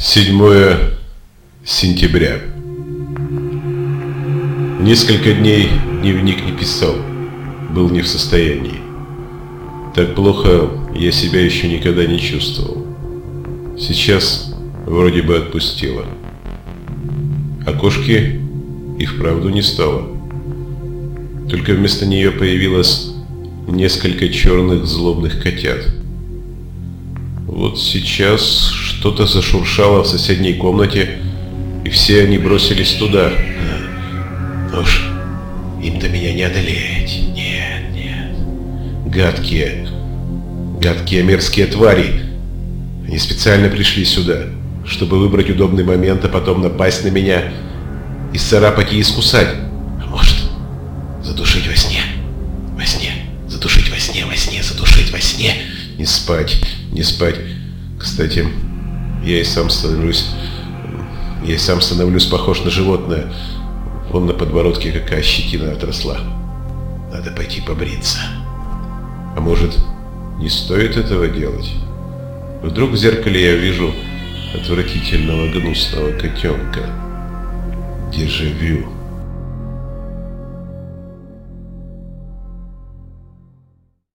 7 сентября. Несколько дней дневник не писал, был не в состоянии. Так плохо я себя еще никогда не чувствовал. Сейчас вроде бы отпустила. А кошки и вправду не стало. Только вместо нее появилось несколько черных злобных котят. Вот сейчас что-то зашуршало в соседней комнате, и все они бросились туда. Ну уж, им-то меня не одолеть. Нет, нет. Гадкие, гадкие мерзкие твари. Они специально пришли сюда, чтобы выбрать удобный момент, а потом напасть на меня и царапать и искусать. А может, задушить во сне? Во сне. Задушить во сне, во сне, задушить во сне. Не спать, не спать. Кстати, я и сам становлюсь... Я и сам становлюсь похож на животное. Вон на подбородке какая щетина отросла. Надо пойти побриться. А может, не стоит этого делать? Вдруг в зеркале я вижу отвратительного гнусного котенка. Дежавю.